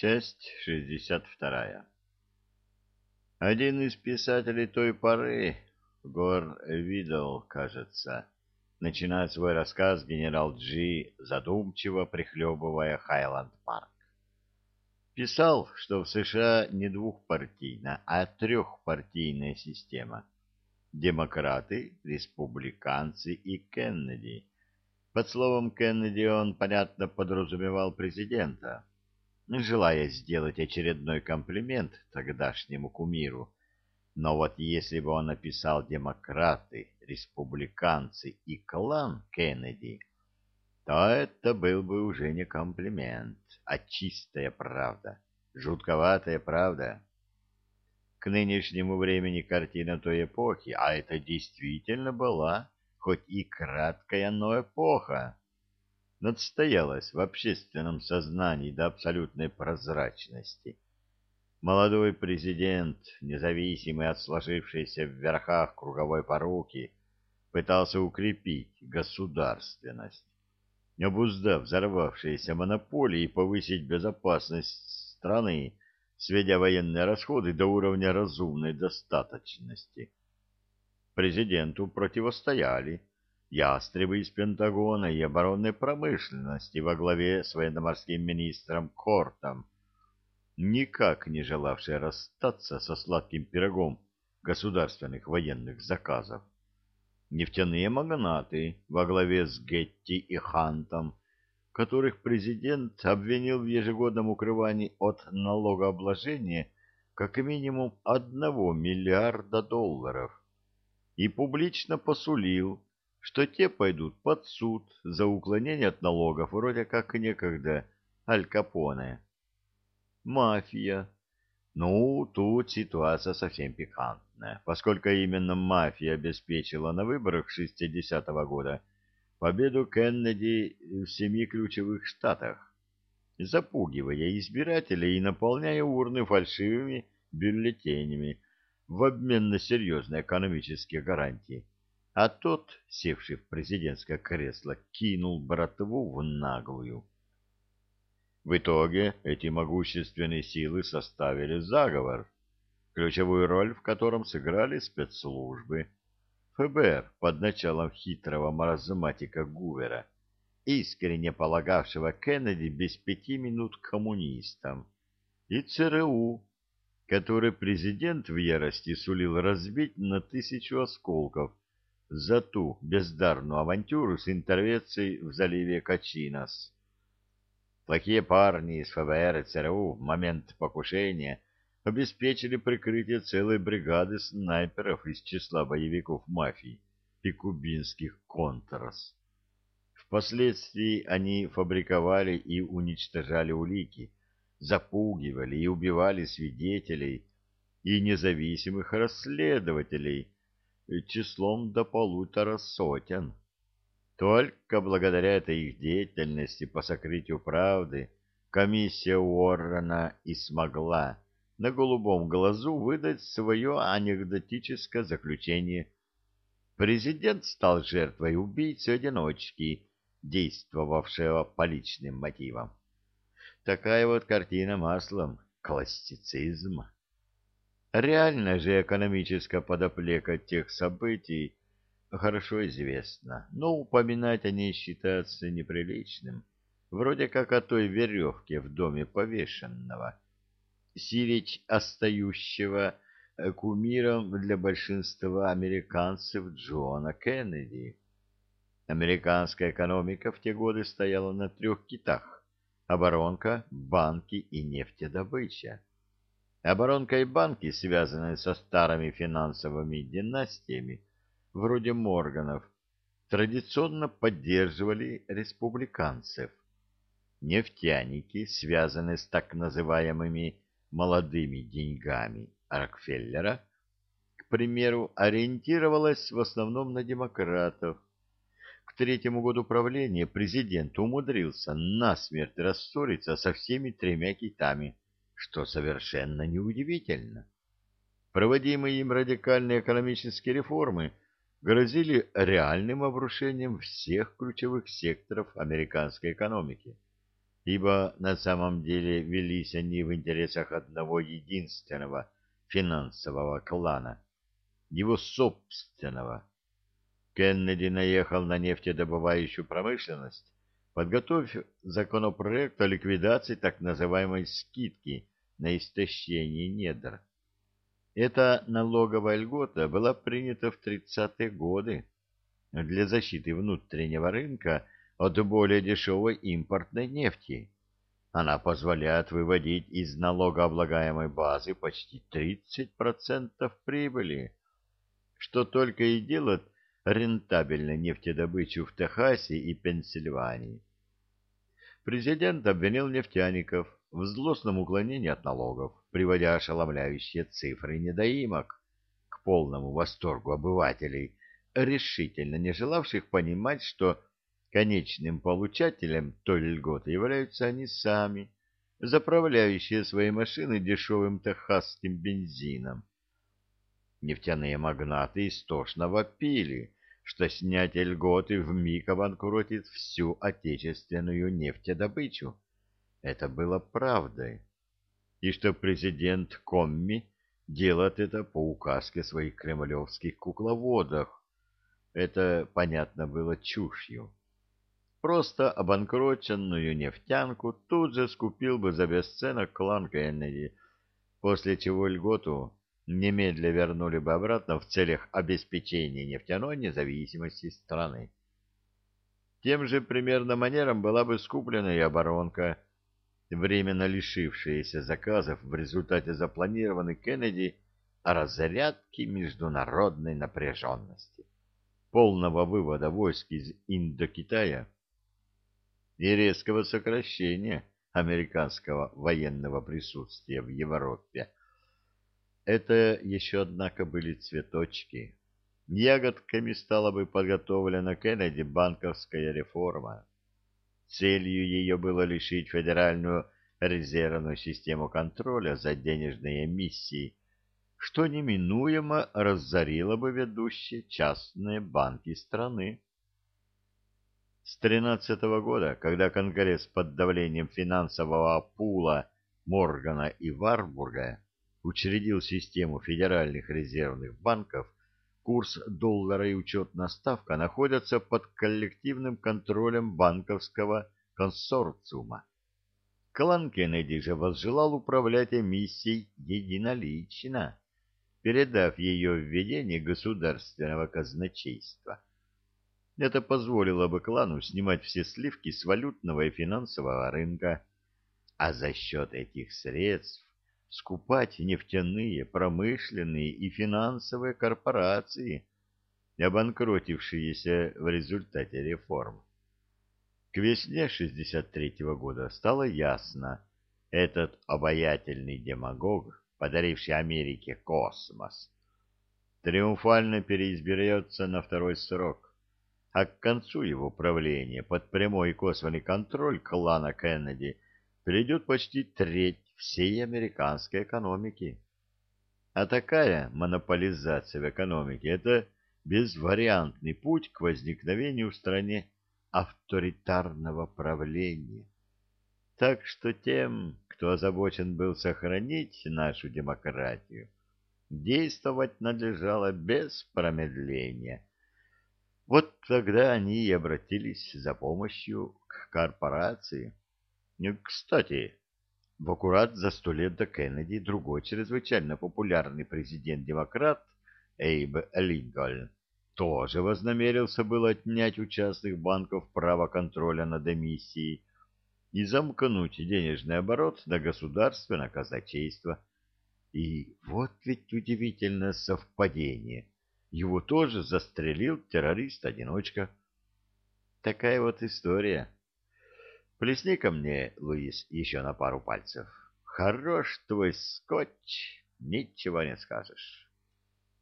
Часть 62. Один из писателей той поры, Гор Видал, кажется, начинает свой рассказ генерал Джи, задумчиво прихлебывая Хайланд-парк. Писал, что в США не двухпартийная, а трехпартийная система. Демократы, республиканцы и Кеннеди. Под словом Кеннеди он, понятно, подразумевал президента желая сделать очередной комплимент тогдашнему кумиру. Но вот если бы он написал «демократы», «республиканцы» и «клан Кеннеди», то это был бы уже не комплимент, а чистая правда, жутковатая правда. К нынешнему времени картина той эпохи, а это действительно была, хоть и краткая, но эпоха, надстоялась в общественном сознании до абсолютной прозрачности. Молодой президент, независимый от сложившейся в верхах круговой поруки, пытался укрепить государственность, обуздав взорвавшиеся монополии и повысить безопасность страны, сведя военные расходы до уровня разумной достаточности. Президенту противостояли ястребы из Пентагона и оборонной промышленности во главе с военно-морским министром Кортом, никак не желавшие расстаться со сладким пирогом государственных военных заказов. Нефтяные магнаты во главе с Гетти и Хантом, которых президент обвинил в ежегодном укрывании от налогообложения как минимум одного миллиарда долларов, и публично посулил что те пойдут под суд за уклонение от налогов, вроде как некогда Аль Капоне. Мафия. Ну, тут ситуация совсем пикантная, поскольку именно мафия обеспечила на выборах 60-го года победу Кеннеди в семи ключевых штатах, запугивая избирателей и наполняя урны фальшивыми бюллетенями в обмен на серьезные экономические гарантии а тот, севший в президентское кресло, кинул братву в наглую. В итоге эти могущественные силы составили заговор, ключевую роль в котором сыграли спецслужбы ФБР под началом хитрого маразматика Гувера, искренне полагавшего Кеннеди без пяти минут коммунистам, и ЦРУ, который президент в ярости сулил разбить на тысячу осколков, за ту бездарную авантюру с интервенцией в заливе Качинос. Плохие парни из ФБР и ЦРУ в момент покушения обеспечили прикрытие целой бригады снайперов из числа боевиков мафии и кубинских контрас. Впоследствии они фабриковали и уничтожали улики, запугивали и убивали свидетелей и независимых расследователей, числом до полутора сотен. Только благодаря этой их деятельности по сокрытию правды комиссия Уоррена и смогла на голубом глазу выдать свое анекдотическое заключение. Президент стал жертвой убийцы-одиночки, действовавшего по личным мотивам. Такая вот картина маслом, классицизм. Реальная же экономическая подоплека тех событий хорошо известна, но упоминать о ней считается неприличным, вроде как о той веревке в доме повешенного, сиречь остающего кумиром для большинства американцев Джона Кеннеди. Американская экономика в те годы стояла на трех китах – оборонка, банки и нефтедобыча. Оборонка и банки, связанные со старыми финансовыми династиями, вроде Морганов, традиционно поддерживали республиканцев. Нефтяники, связанные с так называемыми молодыми деньгами Рокфеллера, к примеру, ориентировалась в основном на демократов. К третьему году правления президент умудрился насмерть рассориться со всеми тремя китами – что совершенно неудивительно. Проводимые им радикальные экономические реформы грозили реальным обрушением всех ключевых секторов американской экономики. ибо на самом деле велись они в интересах одного единственного финансового клана, его собственного. Кеннеди наехал на нефтедобывающую промышленность, подготовив законопроект о ликвидации так называемой «скидки» на истощение недр. Эта налоговая льгота была принята в 30-е годы для защиты внутреннего рынка от более дешевой импортной нефти. Она позволяет выводить из налогооблагаемой базы почти 30% прибыли, что только и делает рентабельной нефтедобычу в Техасе и Пенсильвании. Президент обвинил нефтяников в злостном уклонении от налогов, приводя ошеломляющие цифры недоимок к полному восторгу обывателей, решительно не желавших понимать, что конечным получателем той льготы являются они сами, заправляющие свои машины дешевым техасским бензином. Нефтяные магнаты истошно вопили, что снятие льготы вмиг обанкротит всю отечественную нефтедобычу. Это было правдой. И что президент Комми делает это по указке своих кремлевских кукловодов. Это, понятно, было чушью. Просто обанкроченную нефтянку тут же скупил бы за бесценок клан Кеннеди, после чего льготу немедля вернули бы обратно в целях обеспечения нефтяной независимости страны. Тем же примерно манером была бы скуплена и оборонка, временно лишившаяся заказов в результате запланированной Кеннеди разрядки международной напряженности, полного вывода войск из Индокитая и резкого сокращения американского военного присутствия в Европе. Это еще, однако, были цветочки. Ягодками стала бы подготовлена Кеннеди банковская реформа. Целью ее было лишить федеральную резервную систему контроля за денежные эмиссии, что неминуемо разорило бы ведущие частные банки страны. С 13 года, когда Конгресс под давлением финансового пула Моргана и Варбурга учредил систему федеральных резервных банков, курс доллара и учетная ставка находятся под коллективным контролем банковского консорциума. Клан Кеннеди же возжелал управлять эмиссией единолично, передав ее в ведение государственного казначейства. Это позволило бы клану снимать все сливки с валютного и финансового рынка, а за счет этих средств скупать нефтяные, промышленные и финансовые корпорации, обанкротившиеся в результате реформ. К весне 63 -го года стало ясно, этот обаятельный демагог, подаривший Америке космос, триумфально переизберется на второй срок а к концу его правления под прямой и косвенный контроль клана Кеннеди придет почти треть всей американской экономики. А такая монополизация в экономике – это безвариантный путь к возникновению в стране авторитарного правления. Так что тем, кто озабочен был сохранить нашу демократию, действовать надлежало без промедления – вот тогда они и обратились за помощью к корпорации. Кстати, в аккурат за сто лет до Кеннеди другой чрезвычайно популярный президент-демократ Эйб Линкольн тоже вознамерился было отнять у частных банков право контроля над эмиссией и замкнуть денежный оборот до государственного казначейства. И вот ведь удивительное совпадение — его тоже застрелил террорист-одиночка. Такая вот история. Плесни ко мне, Луис, еще на пару пальцев. Хорош твой скотч, ничего не скажешь.